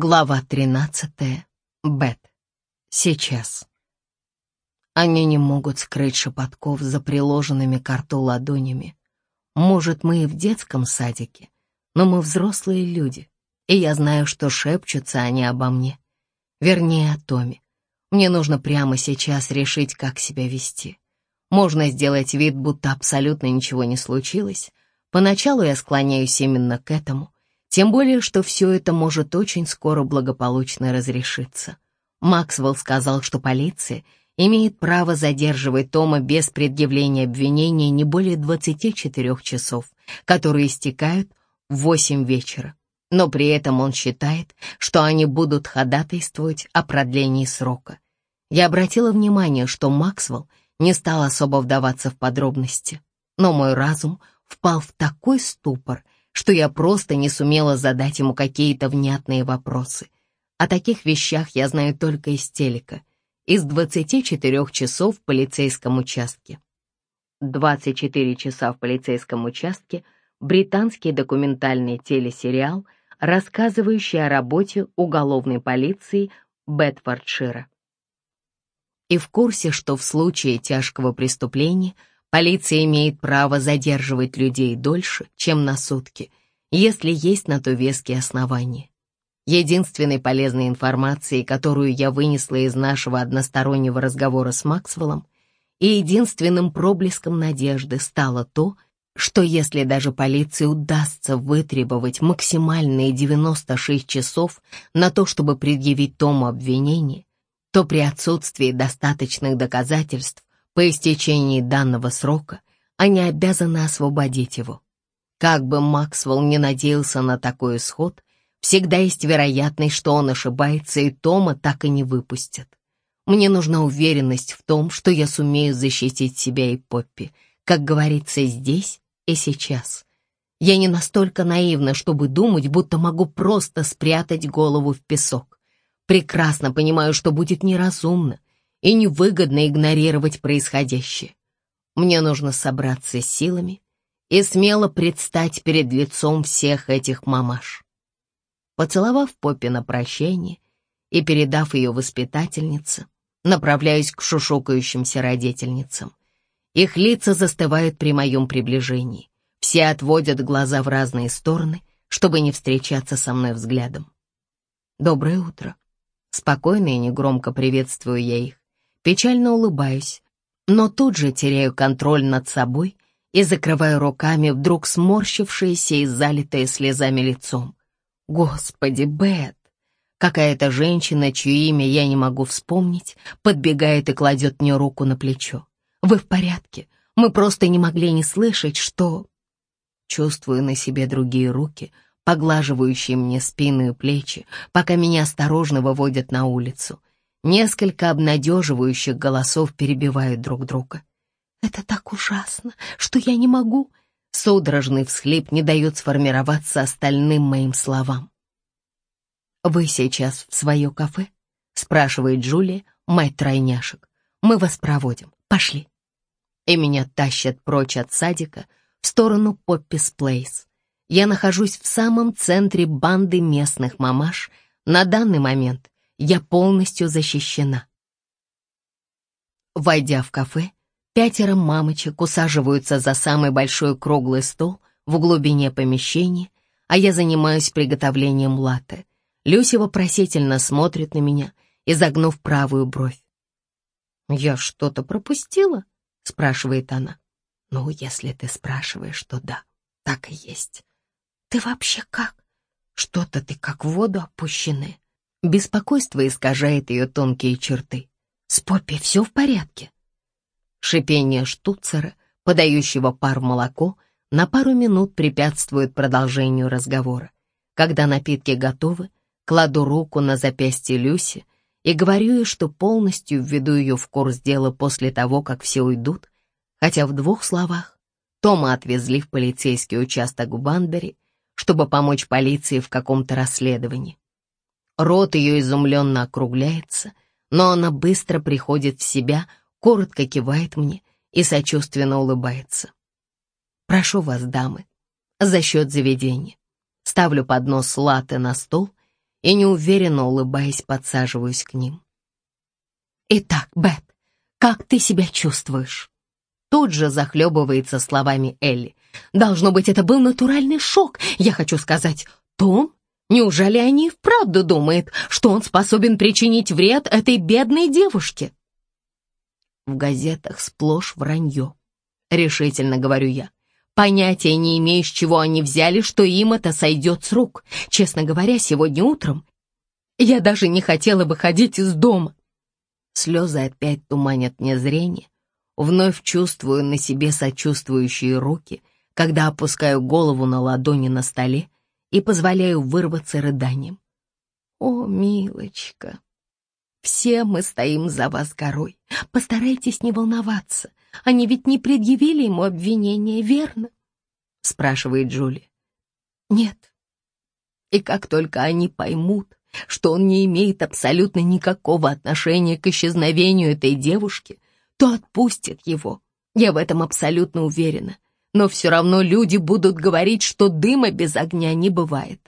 Глава 13. Бет. Сейчас. Они не могут скрыть шепотков за приложенными к рту ладонями. Может, мы и в детском садике, но мы взрослые люди, и я знаю, что шепчутся они обо мне. Вернее, о Томе. Мне нужно прямо сейчас решить, как себя вести. Можно сделать вид, будто абсолютно ничего не случилось. Поначалу я склоняюсь именно к этому — тем более, что все это может очень скоро благополучно разрешиться. Максвелл сказал, что полиция имеет право задерживать Тома без предъявления обвинения не более 24 часов, которые истекают в 8 вечера. Но при этом он считает, что они будут ходатайствовать о продлении срока. Я обратила внимание, что Максвелл не стал особо вдаваться в подробности, но мой разум впал в такой ступор — что я просто не сумела задать ему какие-то внятные вопросы. О таких вещах я знаю только из телека, из 24 часов в полицейском участке. 24 часа в полицейском участке — британский документальный телесериал, рассказывающий о работе уголовной полиции Бетфордшира. И в курсе, что в случае тяжкого преступления — Полиция имеет право задерживать людей дольше, чем на сутки, если есть на то веские основания. Единственной полезной информацией, которую я вынесла из нашего одностороннего разговора с Максвеллом, и единственным проблеском надежды стало то, что если даже полиции удастся вытребовать максимальные 96 часов на то, чтобы предъявить Тому обвинение, то при отсутствии достаточных доказательств по истечении данного срока они обязаны освободить его. Как бы Максвелл не надеялся на такой исход, всегда есть вероятность, что он ошибается, и Тома так и не выпустят. Мне нужна уверенность в том, что я сумею защитить себя и Поппи, как говорится, здесь и сейчас. Я не настолько наивна, чтобы думать, будто могу просто спрятать голову в песок. Прекрасно понимаю, что будет неразумно, и невыгодно игнорировать происходящее. Мне нужно собраться с силами и смело предстать перед лицом всех этих мамаш. Поцеловав Поппи на прощание и передав ее воспитательнице, направляюсь к шушукающимся родительницам. Их лица застывают при моем приближении. Все отводят глаза в разные стороны, чтобы не встречаться со мной взглядом. «Доброе утро». Спокойно и негромко приветствую я их печально улыбаюсь, но тут же теряю контроль над собой и закрываю руками вдруг сморщившееся и залитое слезами лицом. Господи, Бет! Какая-то женщина, чье имя я не могу вспомнить, подбегает и кладет мне руку на плечо. «Вы в порядке? Мы просто не могли не слышать, что...» Чувствую на себе другие руки, поглаживающие мне спину и плечи, пока меня осторожно выводят на улицу. Несколько обнадеживающих голосов перебивают друг друга. «Это так ужасно, что я не могу...» Судорожный всхлип не дает сформироваться остальным моим словам. «Вы сейчас в свое кафе?» — спрашивает Джулия, мать тройняшек. «Мы вас проводим. Пошли». И меня тащат прочь от садика в сторону Поппис Плейс. Я нахожусь в самом центре банды местных мамаш. На данный момент я полностью защищена. Войдя в кафе, пятеро мамочек усаживаются за самый большой круглый стол в глубине помещения, а я занимаюсь приготовлением латте. Люся вопросительно смотрит на меня, изогнув правую бровь. «Я что-то пропустила?» — спрашивает она. «Ну, если ты спрашиваешь, то да, так и есть». «Ты вообще как? Что-то ты как в воду опущенная. Беспокойство искажает ее тонкие черты. С Поппи все в порядке. Шипение штуцера, подающего пар молоко, на пару минут препятствует продолжению разговора. Когда напитки готовы, кладу руку на запястье Люси и говорю ей, что полностью введу ее в курс дела после того, как все уйдут, хотя в двух словах Тома отвезли в полицейский участок в Банбери, чтобы помочь полиции в каком-то расследовании. Рот ее изумленно округляется, но она быстро приходит в себя, коротко кивает мне и сочувственно улыбается. «Прошу вас, дамы, за счет заведения». Ставлю поднос латте на стол и неуверенно улыбаясь, подсаживаюсь к ним. «Итак, Бет, как ты себя чувствуешь?» Тут же захлебывается словами Элли. «Должно быть, это был натуральный шок. Я хочу сказать, Том, неужели они и вправду думают, что он способен причинить вред этой бедной девушке?» В газетах сплошь вранье. Решительно говорю я. Понятия не имею, с чего они взяли, что им это сойдет с рук. Честно говоря, сегодня утром я даже не хотела выходить из дома. Слезы опять туманят мне зрение. Вновь чувствую на себе сочувствующие руки, когда опускаю голову на ладони на столе и позволяю вырваться рыданием. О, милочка, все мы стоим за вас горой. Постарайтесь не волноваться. Они ведь не предъявили ему обвинения, верно? Спрашивает Джули. Нет. И как только они поймут, что он не имеет абсолютно никакого отношения к исчезновению этой девушки, то отпустят его. Я в этом абсолютно уверена. Но все равно люди будут говорить, что дыма без огня не бывает.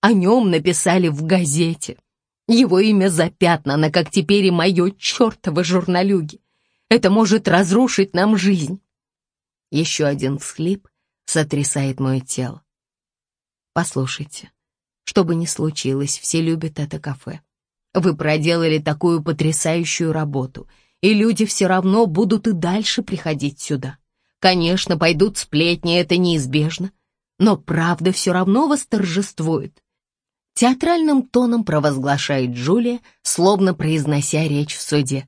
О нем написали в газете. Его имя запятнано, как теперь и мое чертово журналюги. Это может разрушить нам жизнь. Еще один всхлип сотрясает мое тело. Послушайте, что бы ни случилось, все любят это кафе. Вы проделали такую потрясающую работу, и люди все равно будут и дальше приходить сюда. Конечно, пойдут сплетни, это неизбежно, но правда все равно восторжествует. Театральным тоном провозглашает Джулия, словно произнося речь в суде.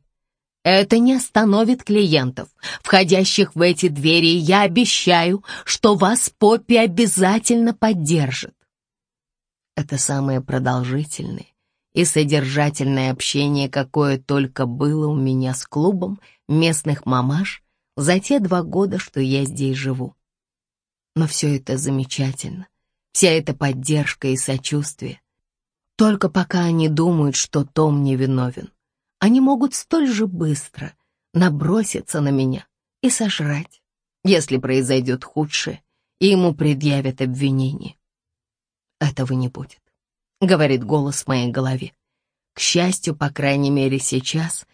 Это не остановит клиентов, входящих в эти двери, и я обещаю, что вас Поппи обязательно поддержит. Это самое продолжительное и содержательное общение, какое только было у меня с клубом местных мамаш за те два года, что я здесь живу. Но все это замечательно вся эта поддержка и сочувствие. Только пока они думают, что Том невиновен, они могут столь же быстро наброситься на меня и сожрать, если произойдет худшее, и ему предъявят обвинение. Этого не будет, говорит голос в моей голове. К счастью, по крайней мере сейчас,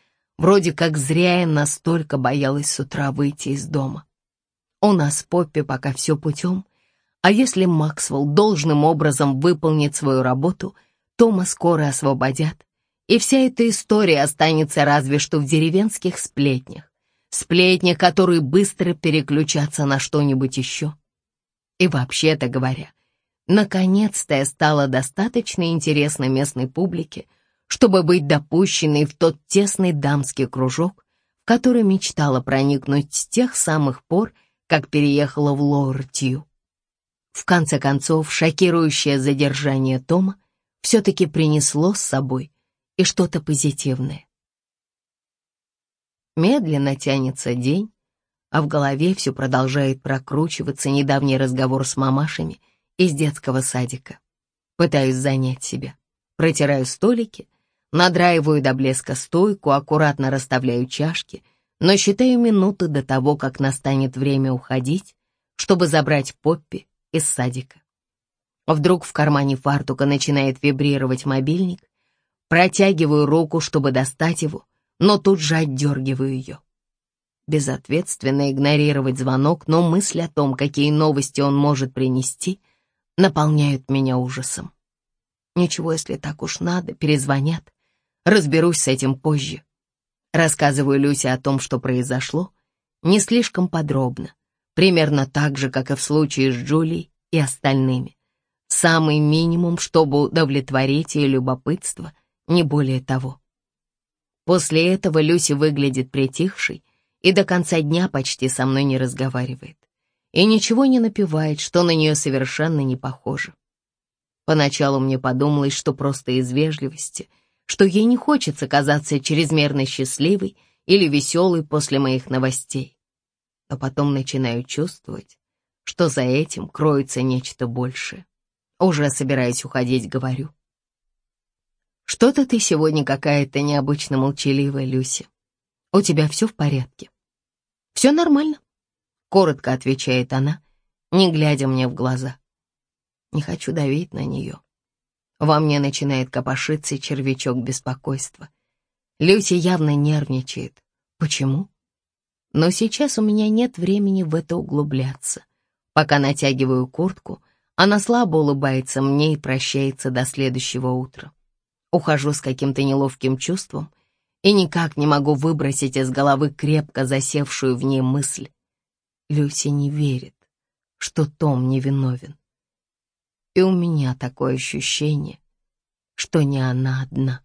вроде как зря я настолько боялась с утра выйти из дома. У нас Поппи пока все путем, а если Максвелл должным образом выполнит свою работу, Тома скоро освободят, и вся эта история останется разве что в деревенских сплетнях. Сплетнях, которые быстро переключатся на что-нибудь еще. И вообще-то говоря, наконец-то я стала достаточно интересной местной публике, чтобы быть допущенной в тот тесный дамский кружок, в который мечтала проникнуть с тех самых пор, как переехала в Лоуртью. В конце концов, шокирующее задержание Тома все-таки принесло с собой и что-то позитивное. Медленно тянется день, а в голове все продолжает прокручиваться недавний разговор с мамашами из детского садика. Пытаюсь занять себя. Протираю столики, надраиваю до блеска стойку, аккуратно расставляю чашки, но считаю минуты до того, как настанет время уходить, чтобы забрать Поппи из садика. Вдруг в кармане фартука начинает вибрировать мобильник. Протягиваю руку, чтобы достать его, но тут же отдергиваю ее. Безответственно игнорировать звонок, но мысль о том, какие новости он может принести, наполняют меня ужасом. Ничего, если так уж надо, перезвонят. Разберусь с этим позже. Рассказываю Люсе о том, что произошло, не слишком подробно, примерно так же, как и в случае с Джулией и остальными. Самый минимум, чтобы удовлетворить ее любопытство, не более того. После этого Люси выглядит притихшей и до конца дня почти со мной не разговаривает. И ничего не напевает, что на нее совершенно не похоже. Поначалу мне подумалось, что просто из вежливости, что ей не хочется казаться чрезмерно счастливой или веселой после моих новостей. А потом начинаю чувствовать, что за этим кроется нечто большее. Уже собираясь уходить, говорю. Что-то ты сегодня какая-то необычно молчаливая, Люся. У тебя все в порядке? Все нормально, коротко отвечает она, не глядя мне в глаза. Не хочу давить на нее. Во мне начинает копошиться червячок беспокойства. Люси явно нервничает. Почему? Но сейчас у меня нет времени в это углубляться. Пока натягиваю куртку, она слабо улыбается мне и прощается до следующего утра. Ухожу с каким-то неловким чувством и никак не могу выбросить из головы крепко засевшую в ней мысль. Люси не верит, что Том невиновен. И у меня такое ощущение, что не она одна.